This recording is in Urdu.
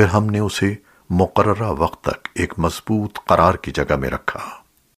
پھر ہم نے اسے مقررہ وقت تک ایک مضبوط قرار کی جگہ میں رکھا۔